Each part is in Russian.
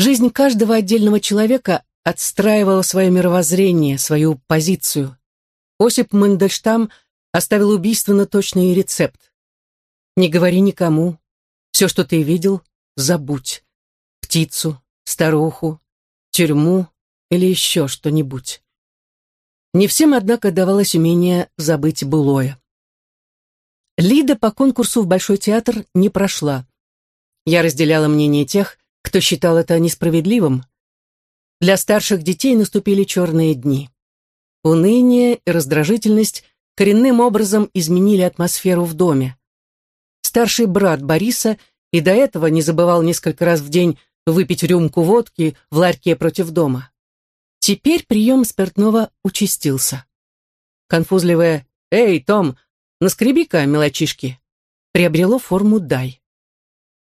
Жизнь каждого отдельного человека отстраивала свое мировоззрение, свою позицию. Осип Мандельштам оставил убийственно точный рецепт. Не говори никому. Все, что ты видел, забудь. Птицу, старуху, тюрьму или еще что-нибудь. Не всем, однако, давалось умение забыть былое. Лида по конкурсу в Большой театр не прошла. Я разделяла мнение тех, кто считал это несправедливым. Для старших детей наступили черные дни. Уныние и раздражительность коренным образом изменили атмосферу в доме. Старший брат Бориса и до этого не забывал несколько раз в день выпить рюмку водки в ларьке против дома. Теперь прием спиртного участился. Конфузливое «Эй, Том, наскреби-ка, мелочишки!» приобрело форму «дай».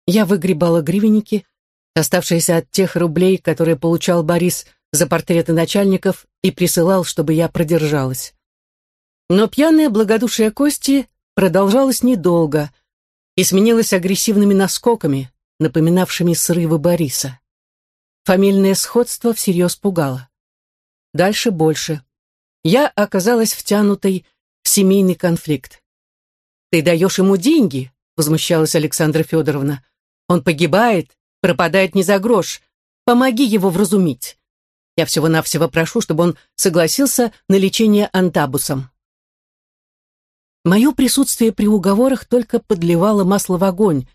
Я выгребала гривенники, оставшиеся от тех рублей, которые получал Борис за портреты начальников и присылал, чтобы я продержалась. Но пьяное благодушие Кости продолжалось недолго и сменилось агрессивными наскоками, напоминавшими срывы Бориса. Фамильное сходство всерьез пугало. Дальше больше. Я оказалась втянутой в семейный конфликт. «Ты даешь ему деньги?» — возмущалась Александра Федоровна. «Он погибает, пропадает не за грош. Помоги его вразумить. Я всего-навсего прошу, чтобы он согласился на лечение антабусом». Мое присутствие при уговорах только подливало масло в огонь.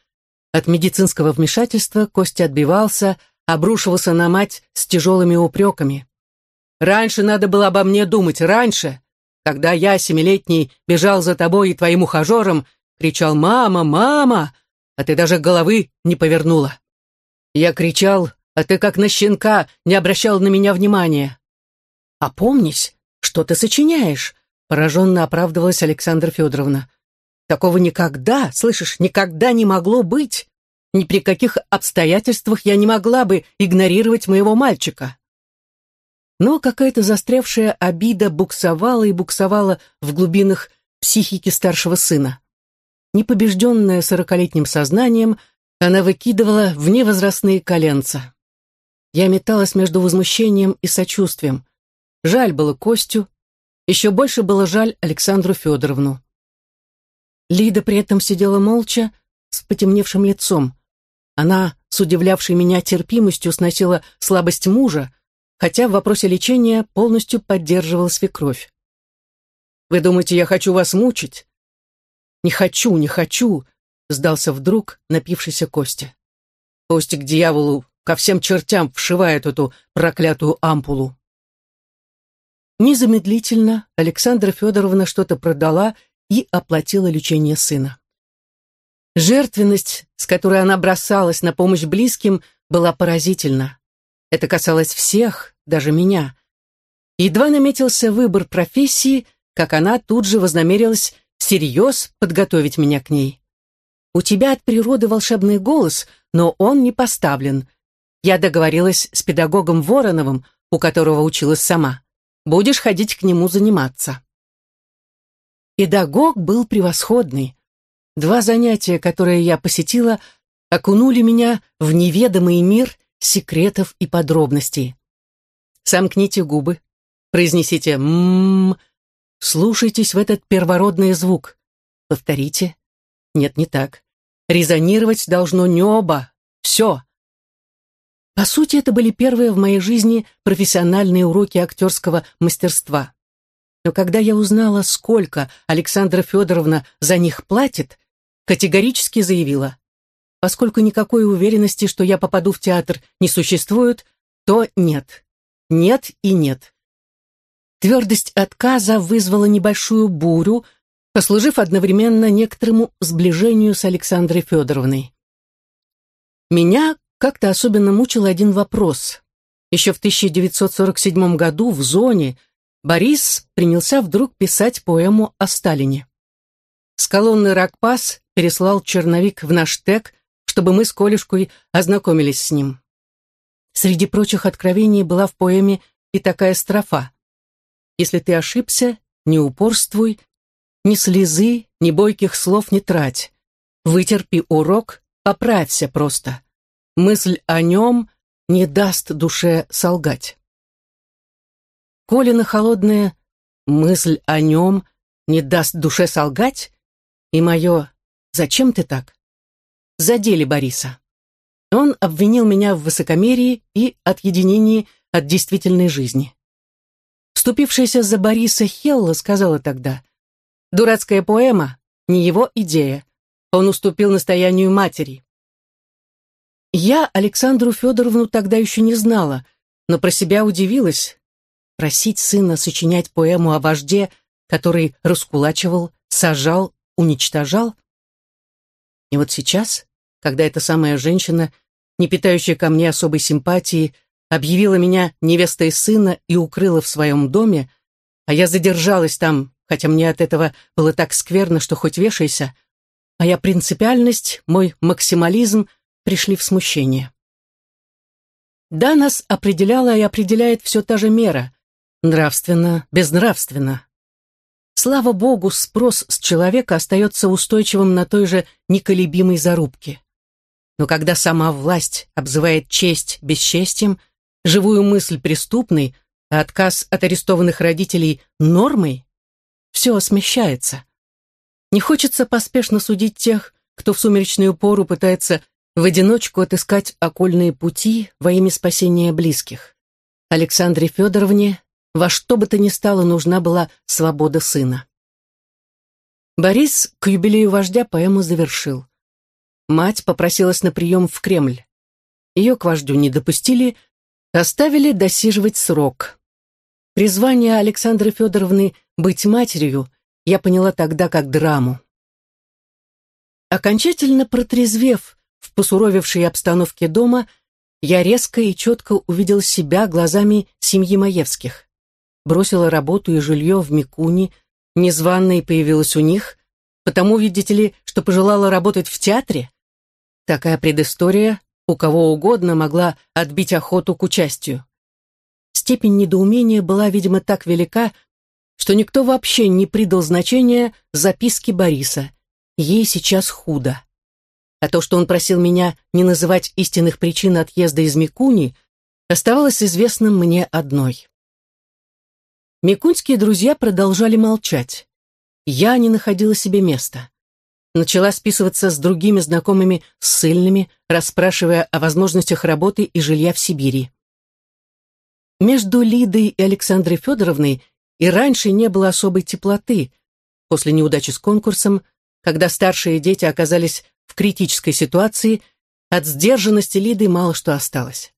От медицинского вмешательства Костя отбивался, обрушивался на мать с тяжелыми упреками. «Раньше надо было обо мне думать, раньше!» Когда я, семилетний, бежал за тобой и твоим ухажером, кричал «Мама! Мама!», а ты даже головы не повернула. Я кричал, а ты как на щенка не обращал на меня внимания. «Опомнись, что ты сочиняешь?» пораженно оправдывалась Александра Федоровна. «Такого никогда, слышишь, никогда не могло быть. Ни при каких обстоятельствах я не могла бы игнорировать моего мальчика». Но какая-то застрявшая обида буксовала и буксовала в глубинах психики старшего сына. Непобежденная сорокалетним сознанием, она выкидывала в невозрастные коленца. Я металась между возмущением и сочувствием. Жаль было Костю, еще больше было жаль Александру Федоровну. Лида при этом сидела молча, с потемневшим лицом. Она, с удивлявшей меня терпимостью, сносила слабость мужа, хотя в вопросе лечения полностью поддерживала свекровь. «Вы думаете, я хочу вас мучить?» «Не хочу, не хочу», — сдался вдруг напившийся Костя. «Пусть к дьяволу, ко всем чертям вшивает эту проклятую ампулу». Незамедлительно Александра Федоровна что-то продала и оплатила лечение сына. Жертвенность, с которой она бросалась на помощь близким, была поразительна. Это касалось всех, даже меня. Едва наметился выбор профессии, как она тут же вознамерилась всерьез подготовить меня к ней. «У тебя от природы волшебный голос, но он не поставлен. Я договорилась с педагогом Вороновым, у которого училась сама. Будешь ходить к нему заниматься. Педагог был превосходный. Два занятия, которые я посетила, окунули меня в неведомый мир секретов и подробностей. Сомкните губы, произнесите «ммм», слушайтесь в этот первородный звук. Повторите. Нет, не так. Резонировать должно небо. Все. По сути, это были первые в моей жизни профессиональные уроки актерского мастерства. Но когда я узнала, сколько Александра Федоровна за них платит, категорически заявила, поскольку никакой уверенности, что я попаду в театр, не существует, то нет. Нет и нет. Твердость отказа вызвала небольшую бурю, послужив одновременно некоторому сближению с Александрой Федоровной. Меня как-то особенно мучил один вопрос. Еще в 1947 году в «Зоне» Борис принялся вдруг писать поэму о Сталине. С колонны «Ракпас» переслал черновик в наш ТЭК, чтобы мы с Колюшкой ознакомились с ним. Среди прочих откровений была в поэме и такая строфа. «Если ты ошибся, не упорствуй, ни слезы, ни бойких слов не трать. Вытерпи урок, поправься просто. Мысль о нем не даст душе солгать. Колина холодная мысль о нем не даст душе солгать, и мое «Зачем ты так?» задели Бориса. Он обвинил меня в высокомерии и отъединении от действительной жизни. Вступившаяся за Бориса Хелла сказала тогда, «Дурацкая поэма — не его идея. Он уступил настоянию матери». Я Александру Федоровну тогда еще не знала, но про себя удивилась. Просить сына сочинять поэму о вожде, который раскулачивал, сажал, уничтожал. И вот сейчас, когда эта самая женщина, не питающая ко мне особой симпатии, объявила меня невестой сына и укрыла в своем доме, а я задержалась там, хотя мне от этого было так скверно, что хоть вешайся, моя принципиальность, мой максимализм пришли в смущение. Да, нас определяла и определяет все та же мера, нравственно, безнравственно. Слава богу, спрос с человека остается устойчивым на той же неколебимой зарубке. Но когда сама власть обзывает честь бесчестием, живую мысль преступной, а отказ от арестованных родителей нормой, все смещается. Не хочется поспешно судить тех, кто в сумеречную пору пытается в одиночку отыскать окольные пути во имя спасения близких. Александре Федоровне во что бы то ни стало нужна была свобода сына. Борис к юбилею вождя поэму завершил. Мать попросилась на прием в Кремль. Ее к вождю не допустили, Оставили досиживать срок. Призвание Александры Федоровны быть матерью я поняла тогда как драму. Окончательно протрезвев в посуровевшей обстановке дома, я резко и четко увидел себя глазами семьи Маевских. Бросила работу и жилье в Микуни, незваной появилась у них, потому, видите ли, что пожелала работать в театре? Такая предыстория у кого угодно могла отбить охоту к участию. Степень недоумения была, видимо, так велика, что никто вообще не придал значения записке Бориса. Ей сейчас худо. А то, что он просил меня не называть истинных причин отъезда из Микуни, оставалось известным мне одной. Микуньские друзья продолжали молчать. Я не находила себе места начала списываться с другими знакомыми ссыльными, расспрашивая о возможностях работы и жилья в Сибири. Между Лидой и Александрой Федоровной и раньше не было особой теплоты. После неудачи с конкурсом, когда старшие дети оказались в критической ситуации, от сдержанности Лиды мало что осталось.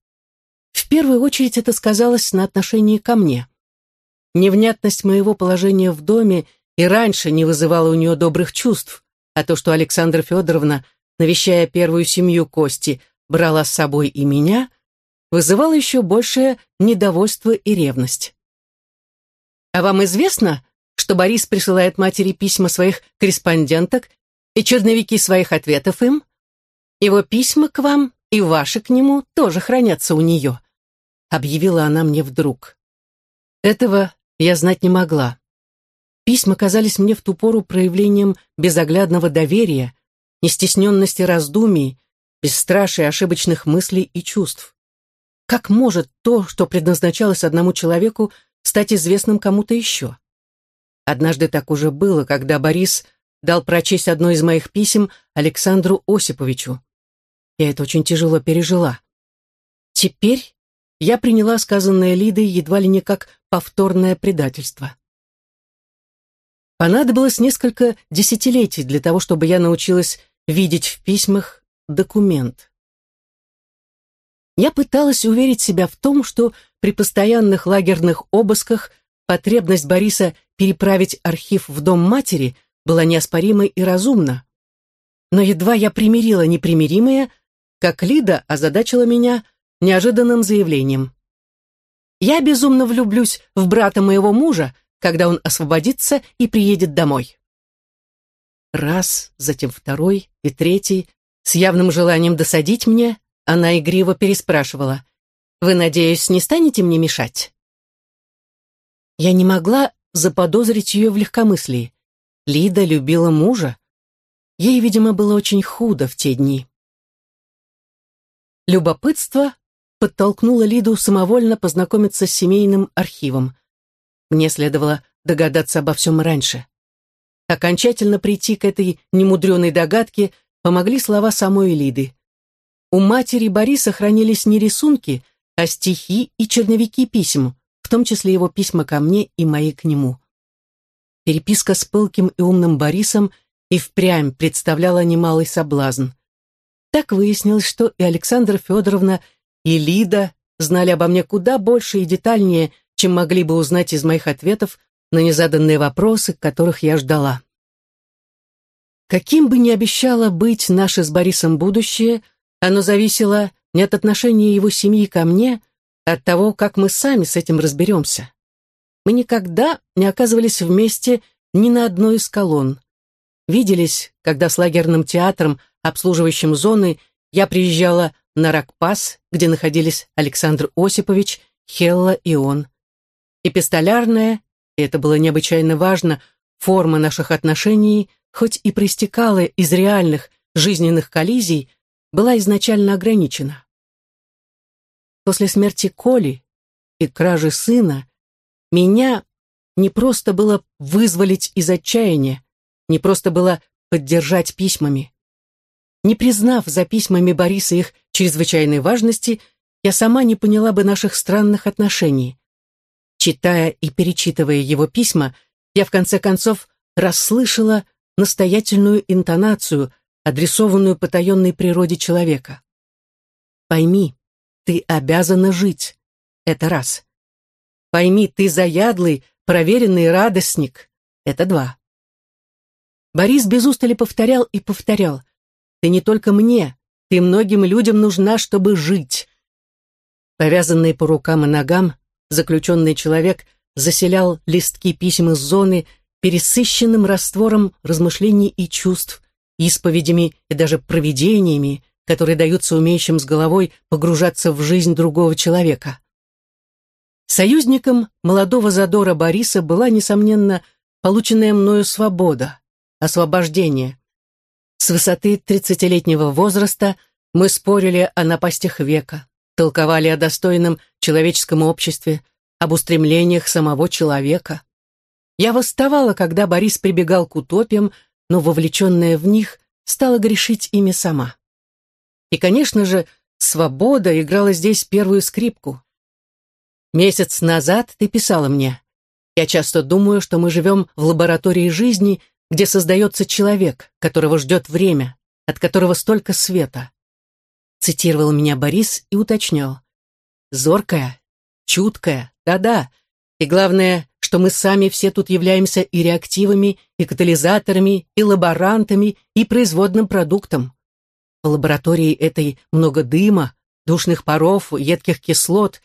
В первую очередь это сказалось на отношении ко мне. Невнятность моего положения в доме и раньше не вызывала у нее добрых чувств, а то, что Александра Федоровна, навещая первую семью Кости, брала с собой и меня, вызывало еще большее недовольство и ревность. «А вам известно, что Борис присылает матери письма своих корреспонденток и черновики своих ответов им? Его письма к вам и ваши к нему тоже хранятся у нее», объявила она мне вдруг. Этого я знать не могла. Письма казались мне в ту пору проявлением безоглядного доверия, нестесненности раздумий, бесстрашия ошибочных мыслей и чувств. Как может то, что предназначалось одному человеку, стать известным кому-то еще? Однажды так уже было, когда Борис дал прочесть одно из моих писем Александру Осиповичу. Я это очень тяжело пережила. Теперь я приняла сказанное Лидой едва ли не как повторное предательство. Понадобилось несколько десятилетий для того, чтобы я научилась видеть в письмах документ. Я пыталась уверить себя в том, что при постоянных лагерных обысках потребность Бориса переправить архив в дом матери была неоспорима и разумна. Но едва я примирила непримиримое, как Лида озадачила меня неожиданным заявлением. «Я безумно влюблюсь в брата моего мужа, когда он освободится и приедет домой. Раз, затем второй и третий, с явным желанием досадить мне, она игриво переспрашивала. «Вы, надеюсь, не станете мне мешать?» Я не могла заподозрить ее в легкомыслии. Лида любила мужа. Ей, видимо, было очень худо в те дни. Любопытство подтолкнула Лиду самовольно познакомиться с семейным архивом. Мне следовало догадаться обо всем раньше. Окончательно прийти к этой немудреной догадке помогли слова самой Лиды. У матери Бориса хранились не рисунки, а стихи и черновики писем, в том числе его письма ко мне и мои к нему. Переписка с пылким и умным Борисом и впрямь представляла немалый соблазн. Так выяснилось, что и Александра Федоровна, и Лида знали обо мне куда больше и детальнее, чем могли бы узнать из моих ответов на незаданные вопросы, которых я ждала. Каким бы ни обещало быть наше с Борисом будущее, оно зависело не от отношения его семьи ко мне, а от того, как мы сами с этим разберемся. Мы никогда не оказывались вместе ни на одной из колонн. Виделись, когда с лагерным театром, обслуживающим зоны, я приезжала на Ракпас, где находились Александр Осипович, Хелла и он. Эпистолярная, и это было необычайно важно, форма наших отношений, хоть и проистекала из реальных жизненных коллизий, была изначально ограничена. После смерти Коли и кражи сына меня не просто было вызволить из отчаяния, не просто было поддержать письмами. Не признав за письмами Бориса их чрезвычайной важности, я сама не поняла бы наших странных отношений. Читая и перечитывая его письма, я в конце концов расслышала настоятельную интонацию, адресованную потаенной природе человека. Пойми, ты обязана жить. Это раз. Пойми, ты заядлый, проверенный радостник. Это два. Борис без устали повторял и повторял. Ты не только мне, ты многим людям нужна, чтобы жить. Повязанный по рукам и ногам, заключенный человек заселял листки писем из зоны пересыщенным раствором размышлений и чувств, исповедями и даже провидениями, которые даются умеющим с головой погружаться в жизнь другого человека. Союзником молодого задора Бориса была, несомненно, полученная мною свобода, освобождение. С высоты тридцатилетнего возраста мы спорили о напастях века, толковали о достойном человеческом обществе, об устремлениях самого человека. Я восставала, когда Борис прибегал к утопиям, но, вовлеченная в них, стала грешить ими сама. И, конечно же, свобода играла здесь первую скрипку. Месяц назад ты писала мне. Я часто думаю, что мы живем в лаборатории жизни, где создается человек, которого ждет время, от которого столько света. Цитировал меня Борис и уточнял. Зоркая, чуткая, да-да. И главное, что мы сами все тут являемся и реактивами, и катализаторами, и лаборантами, и производным продуктом. В лаборатории этой много дыма, душных паров, едких кислот,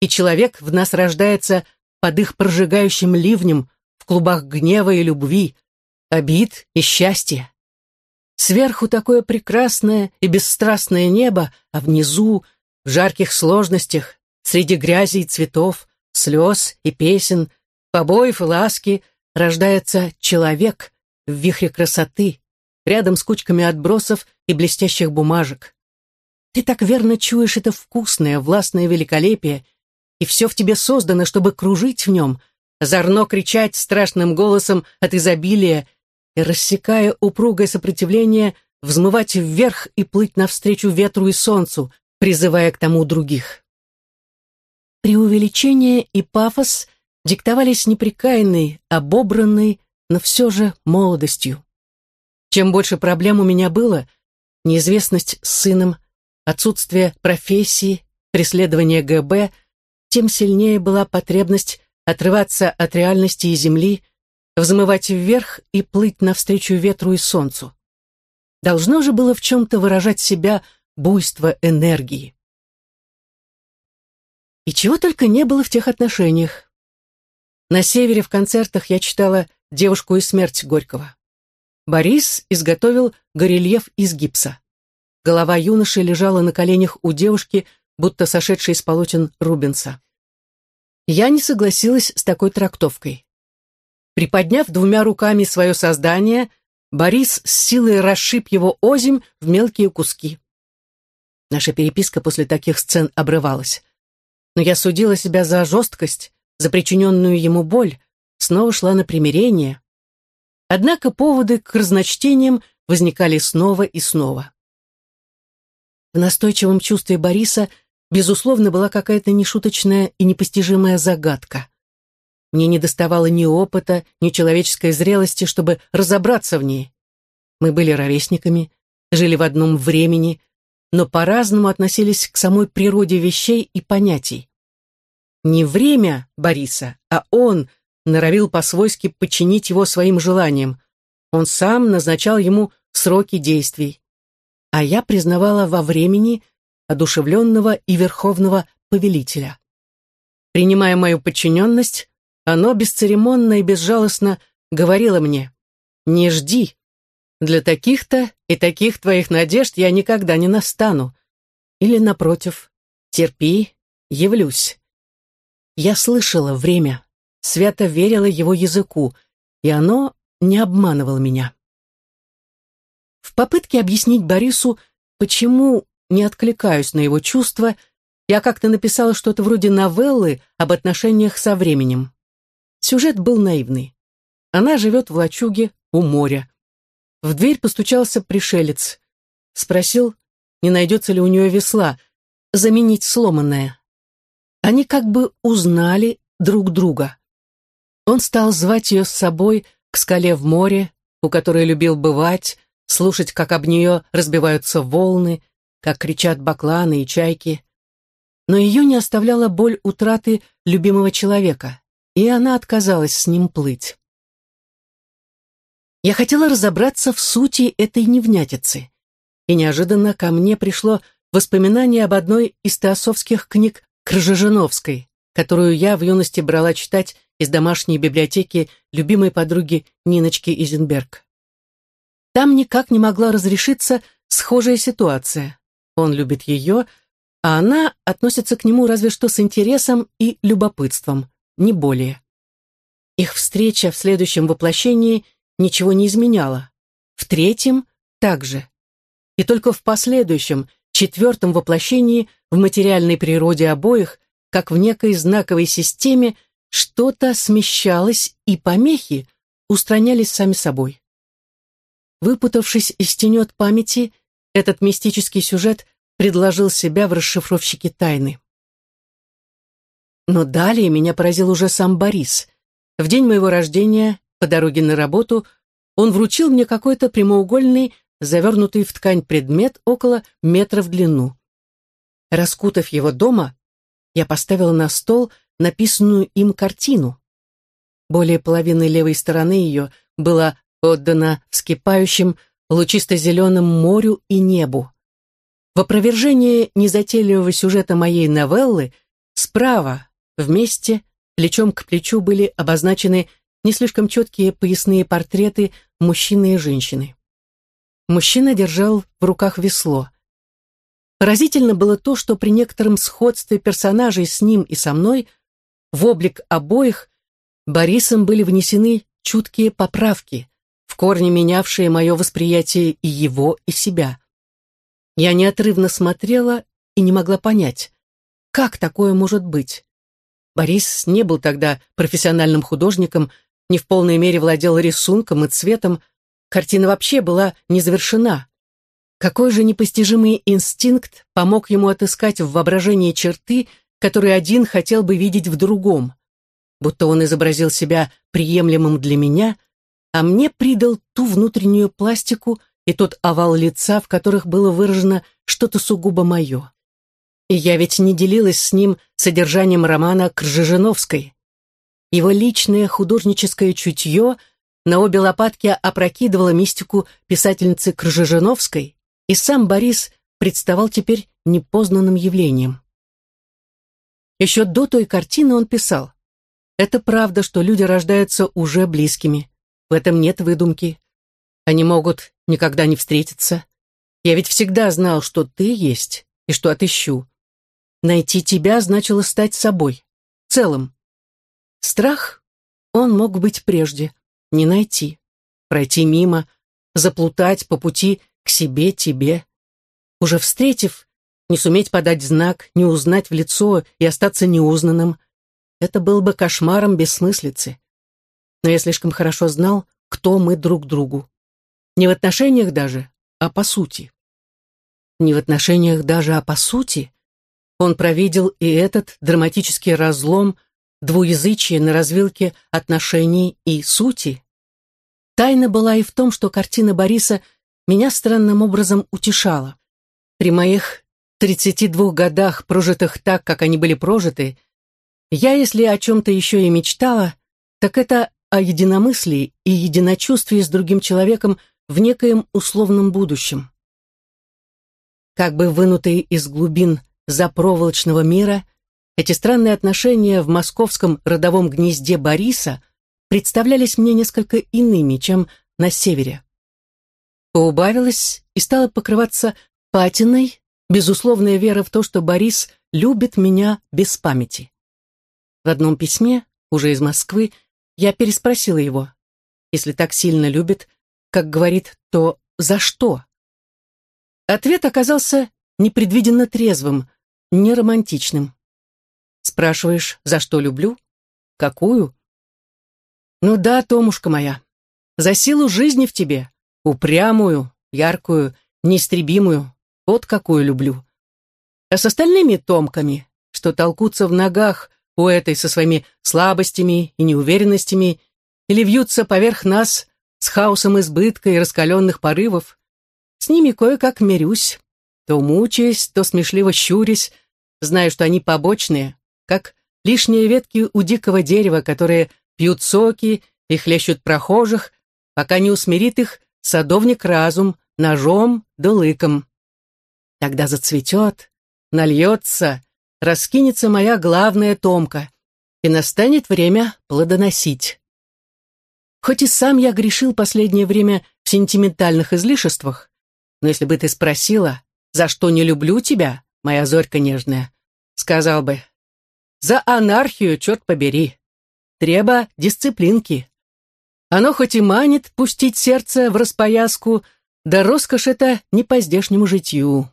и человек в нас рождается под их прожигающим ливнем в клубах гнева и любви, обид и счастья. Сверху такое прекрасное и бесстрастное небо, а внизу, в жарких сложностях, среди грязи и цветов, слез и песен, побоев и ласки, рождается человек в вихре красоты, рядом с кучками отбросов и блестящих бумажек. Ты так верно чуешь это вкусное, властное великолепие, и все в тебе создано, чтобы кружить в нем, озорно кричать страшным голосом от изобилия и, рассекая упругое сопротивление, взмывать вверх и плыть навстречу ветру и солнцу, призывая к тому других. Преувеличение и пафос диктовались неприкаянной, обобранной, но все же молодостью. Чем больше проблем у меня было, неизвестность с сыном, отсутствие профессии, преследование ГБ, тем сильнее была потребность отрываться от реальности и земли, взмывать вверх и плыть навстречу ветру и солнцу. Должно же было в чем-то выражать себя буйство энергии. И чего только не было в тех отношениях. На севере в концертах я читала «Девушку и смерть» Горького. Борис изготовил горельеф из гипса. Голова юноши лежала на коленях у девушки, будто сошедшей из полотен Рубенса. Я не согласилась с такой трактовкой. Приподняв двумя руками свое создание, Борис с силой расшиб его озимь в мелкие куски. Наша переписка после таких сцен обрывалась. Но я судила себя за жесткость, за причиненную ему боль, снова шла на примирение. Однако поводы к разночтениям возникали снова и снова. В настойчивом чувстве Бориса, безусловно, была какая-то нешуточная и непостижимая загадка. Мне не доставало ни опыта, ни человеческой зрелости, чтобы разобраться в ней. Мы были ровесниками, жили в одном времени, но по-разному относились к самой природе вещей и понятий. Не время Бориса, а он норовил по-свойски подчинить его своим желаниям. Он сам назначал ему сроки действий. А я признавала во времени одушевленного и верховного повелителя. Принимая мою подчиненность, оно бесцеремонно и безжалостно говорило мне «Не жди, для таких-то и таких твоих надежд я никогда не настану. Или, напротив, терпи, явлюсь. Я слышала время, свято верила его языку, и оно не обманывало меня. В попытке объяснить Борису, почему не откликаюсь на его чувства, я как-то написала что-то вроде новеллы об отношениях со временем. Сюжет был наивный. Она живет в лачуге у моря. В дверь постучался пришелец. Спросил, не найдется ли у нее весла, заменить сломанное. Они как бы узнали друг друга. Он стал звать ее с собой к скале в море, у которой любил бывать, слушать, как об нее разбиваются волны, как кричат бакланы и чайки. Но ее не оставляла боль утраты любимого человека, и она отказалась с ним плыть. Я хотела разобраться в сути этой невнятицы. И неожиданно ко мне пришло воспоминание об одной из теософских книг Крыжижиновской, которую я в юности брала читать из домашней библиотеки любимой подруги Ниночки Изенберг. Там никак не могла разрешиться схожая ситуация. Он любит ее, а она относится к нему разве что с интересом и любопытством, не более. Их встреча в следующем воплощении – ничего не изменяло. В третьем – также. И только в последующем, четвертом воплощении в материальной природе обоих, как в некой знаковой системе, что-то смещалось, и помехи устранялись сами собой. Выпутавшись из тенет памяти, этот мистический сюжет предложил себя в расшифровщике тайны. Но далее меня поразил уже сам Борис. В день моего рождения по дороге на работу он вручил мне какой-то прямоугольный, завернутый в ткань предмет около метра в длину. Раскутав его дома, я поставила на стол написанную им картину. Более половины левой стороны ее была отдана вскипающим лучисто-зеленым морю и небу. В опровержение незатейливого сюжета моей новеллы справа, вместе, плечом к плечу были обозначены не слишком четкие поясные портреты мужчины и женщины. Мужчина держал в руках весло. Поразительно было то, что при некотором сходстве персонажей с ним и со мной в облик обоих Борисом были внесены чуткие поправки, в корне менявшие мое восприятие и его, и себя. Я неотрывно смотрела и не могла понять, как такое может быть. Борис не был тогда профессиональным художником, не в полной мере владел рисунком и цветом, картина вообще была не завершена. Какой же непостижимый инстинкт помог ему отыскать в воображении черты, которые один хотел бы видеть в другом? Будто он изобразил себя приемлемым для меня, а мне придал ту внутреннюю пластику и тот овал лица, в которых было выражено что-то сугубо мое. И я ведь не делилась с ним содержанием романа Кржижиновской. Его личное художническое чутье на обе лопатки опрокидывало мистику писательницы Крыжижановской, и сам Борис представал теперь непознанным явлением. Еще до той картины он писал, «Это правда, что люди рождаются уже близкими. В этом нет выдумки. Они могут никогда не встретиться. Я ведь всегда знал, что ты есть и что отыщу. Найти тебя значило стать собой, целым. Страх он мог быть прежде, не найти, пройти мимо, заплутать по пути к себе, тебе. Уже встретив, не суметь подать знак, не узнать в лицо и остаться неузнанным. Это был бы кошмаром бессмыслицы. Но я слишком хорошо знал, кто мы друг другу. Не в отношениях даже, а по сути. Не в отношениях даже, а по сути. Он провидел и этот драматический разлом, двуязычие на развилке отношений и сути. Тайна была и в том, что картина Бориса меня странным образом утешала. При моих 32 годах, прожитых так, как они были прожиты, я, если о чем-то еще и мечтала, так это о единомыслии и единочувствии с другим человеком в некоем условном будущем. Как бы вынутые из глубин запроволочного мира, эти странные отношения в московском родовом гнезде Бориса представлялись мне несколько иными, чем на севере. Поубавилась и стала покрываться патиной безусловная вера в то, что Борис любит меня без памяти. В одном письме, уже из Москвы, я переспросила его. Если так сильно любит, как говорит, то за что? Ответ оказался непредвиденно трезвым, не романтичным. Спрашиваешь, за что люблю? Какую? Ну да, Томушка моя, за силу жизни в тебе, упрямую, яркую, неистребимую, вот какую люблю. А с остальными томками, что толкутся в ногах у этой со своими слабостями и неуверенностями, или вьются поверх нас с хаосом избытка и раскаленных порывов, с ними кое-как мирюсь, то мучаясь, то смешливо щурясь, зная, что они побочные, как лишние ветки у дикого дерева, которые пьют соки и хлещут прохожих, пока не усмирит их садовник разум ножом да лыком. Тогда зацветет, нальется, раскинется моя главная томка, и настанет время плодоносить. Хоть и сам я грешил последнее время в сентиментальных излишествах, но если бы ты спросила, за что не люблю тебя, моя зорька нежная, сказал бы, за анархию, черт побери, треба дисциплинки. Оно хоть и манит пустить сердце в распояску, да роскошь это не по здешнему житью.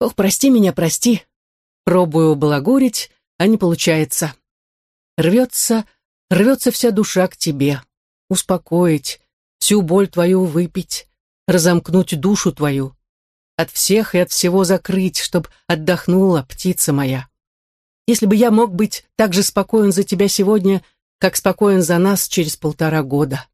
Ох, прости меня, прости. Пробую балагурить, а не получается. Рвется, рвется вся душа к тебе. Успокоить, всю боль твою выпить, разомкнуть душу твою. От всех и от всего закрыть, чтоб отдохнула птица моя. Если бы я мог быть так же спокоен за тебя сегодня, как спокоен за нас через полтора года.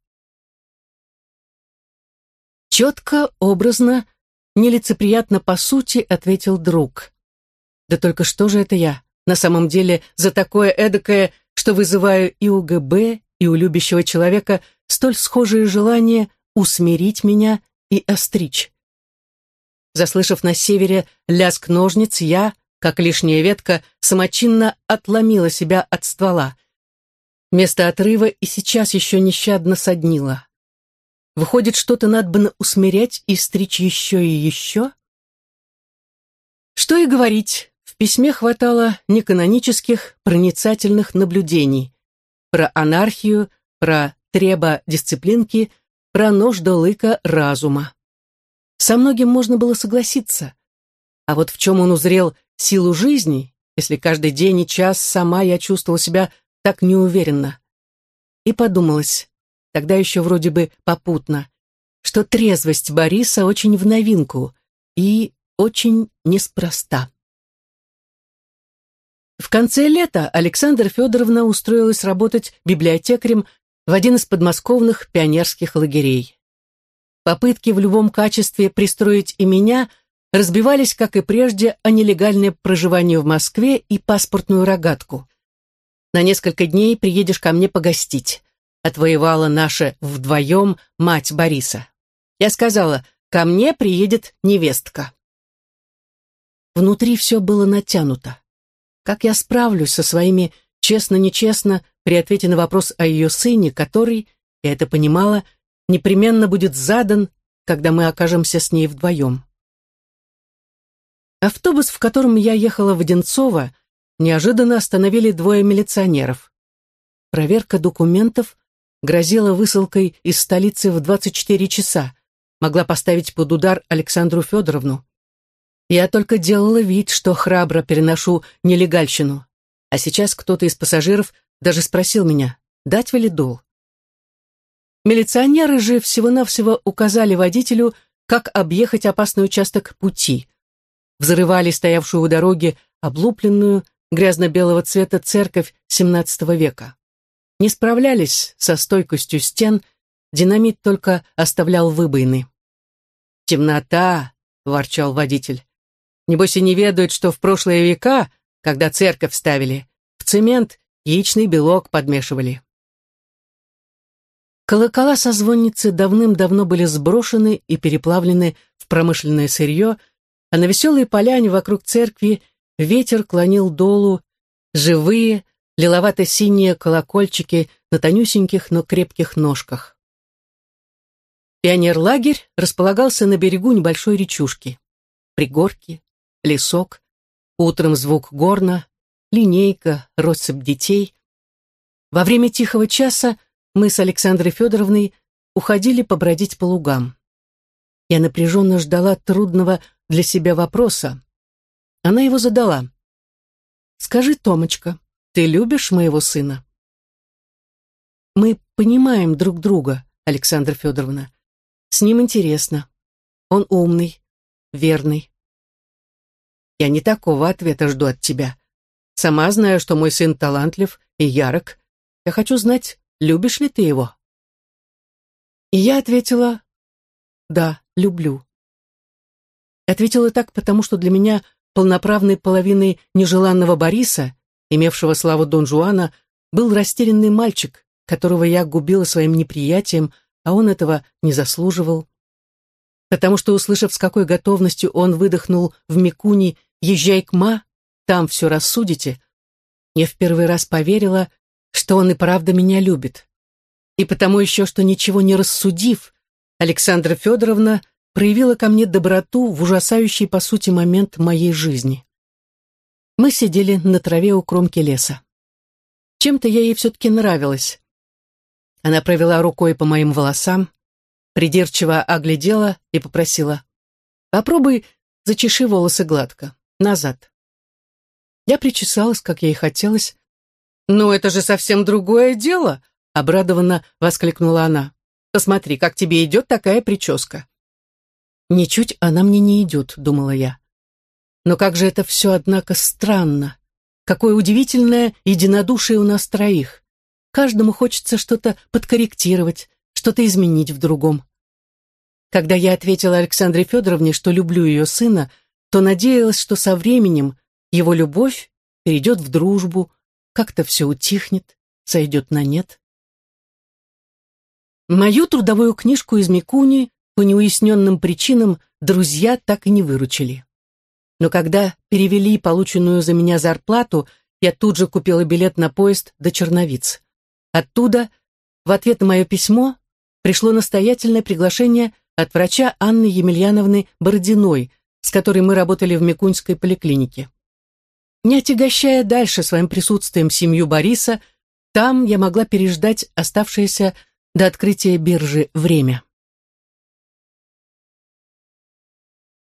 Четко, образно, нелицеприятно по сути, ответил друг. Да только что же это я, на самом деле, за такое эдакое, что вызываю и у ГБ, и у любящего человека столь схожее желание усмирить меня и остричь. Заслышав на севере лязг ножниц, я, как лишняя ветка, самочинно отломила себя от ствола. Место отрыва и сейчас еще нещадно соднило. Выходит, что-то надо бы усмирять и стричь еще и еще? Что и говорить, в письме хватало неканонических, проницательных наблюдений. Про анархию, про треба дисциплинки, про нож до лыка разума. Со многим можно было согласиться. А вот в чем он узрел силу жизни, если каждый день и час сама я чувствовала себя так неуверенно? И подумалось, тогда еще вроде бы попутно, что трезвость Бориса очень в новинку и очень неспроста. В конце лета Александра Федоровна устроилась работать библиотекарем в один из подмосковных пионерских лагерей. Попытки в любом качестве пристроить и меня разбивались, как и прежде, о нелегальное проживание в Москве и паспортную рогатку. На несколько дней приедешь ко мне погостить отвоевала наша вдвоем мать Бориса. Я сказала, ко мне приедет невестка. Внутри все было натянуто. Как я справлюсь со своими честно-нечестно при ответе на вопрос о ее сыне, который, я это понимала, непременно будет задан, когда мы окажемся с ней вдвоем. Автобус, в котором я ехала в Одинцово, неожиданно остановили двое милиционеров. Проверка документов грозила высылкой из столицы в 24 часа, могла поставить под удар Александру Федоровну. Я только делала вид, что храбро переношу нелегальщину. А сейчас кто-то из пассажиров даже спросил меня, дать валидол. Милиционеры же всего-навсего указали водителю, как объехать опасный участок пути. Взрывали стоявшую у дороги облупленную, грязно-белого цвета церковь XVII века. Не справлялись со стойкостью стен, динамит только оставлял выбоины. «Темнота!» — ворчал водитель. «Небось и не ведают, что в прошлые века, когда церковь ставили, в цемент яичный белок подмешивали». Колокола со звонницы давным-давно были сброшены и переплавлены в промышленное сырье, а на веселой поляне вокруг церкви ветер клонил долу живые, лиловато-синие колокольчики на тонюсеньких, но крепких ножках. Пионерлагерь располагался на берегу небольшой речушки. Пригорки, лесок, утром звук горна, линейка, россыпь детей. Во время тихого часа мы с Александрой Федоровной уходили побродить по лугам. Я напряженно ждала трудного для себя вопроса. Она его задала. «Скажи, Томочка, ты любишь моего сына?» «Мы понимаем друг друга, Александра Федоровна. С ним интересно. Он умный, верный. Я не такого ответа жду от тебя. Сама знаю, что мой сын талантлив и ярок. Я хочу знать, любишь ли ты его?» И я ответила, «Да, люблю». Ответила так, потому что для меня полноправной половиной нежеланного Бориса, имевшего славу Дон Жуана, был растерянный мальчик, которого я губила своим неприятием, а он этого не заслуживал. Потому что, услышав, с какой готовностью он выдохнул в Микуни «Езжай к ма, там все рассудите», я в первый раз поверила, что он и правда меня любит. И потому еще, что ничего не рассудив, Александра Федоровна проявила ко мне доброту в ужасающий, по сути, момент моей жизни. Мы сидели на траве у кромки леса. Чем-то я ей все-таки нравилась. Она провела рукой по моим волосам, придирчиво оглядела и попросила. «Попробуй зачеши волосы гладко, назад». Я причесалась, как ей хотелось, «Ну, это же совсем другое дело!» — обрадованно воскликнула она. «Посмотри, как тебе идет такая прическа!» «Ничуть она мне не идет», — думала я. «Но как же это все, однако, странно! Какое удивительное единодушие у нас троих! Каждому хочется что-то подкорректировать, что-то изменить в другом». Когда я ответила Александре Федоровне, что люблю ее сына, то надеялась, что со временем его любовь перейдет в дружбу, как-то все утихнет, сойдет на нет. Мою трудовую книжку из Микуни по неуясненным причинам друзья так и не выручили. Но когда перевели полученную за меня зарплату, я тут же купила билет на поезд до Черновиц. Оттуда, в ответ на мое письмо, пришло настоятельное приглашение от врача Анны Емельяновны Бородиной, с которой мы работали в Микуньской поликлинике. Не отягощая дальше своим присутствием семью Бориса, там я могла переждать оставшееся до открытия биржи время.